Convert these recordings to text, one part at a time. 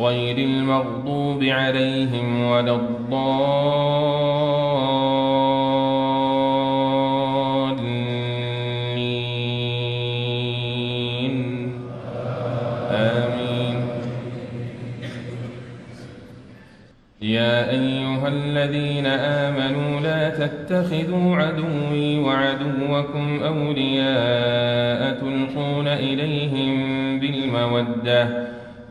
غير المغضوب عليهم ولا الضالين. آمين. يا أيها الذين آمنوا لا تتخذوا عدوي وعدوكم أولياء تلقون إليهم بالمودة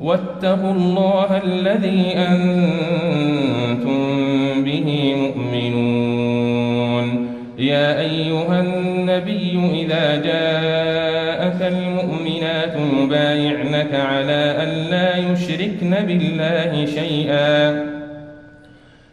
واتقوا الله الذي أنتم به مؤمنون. يا أيها النبي إذا جاءك المؤمنات يبايعنك على أن لا يشركن بالله شيئا.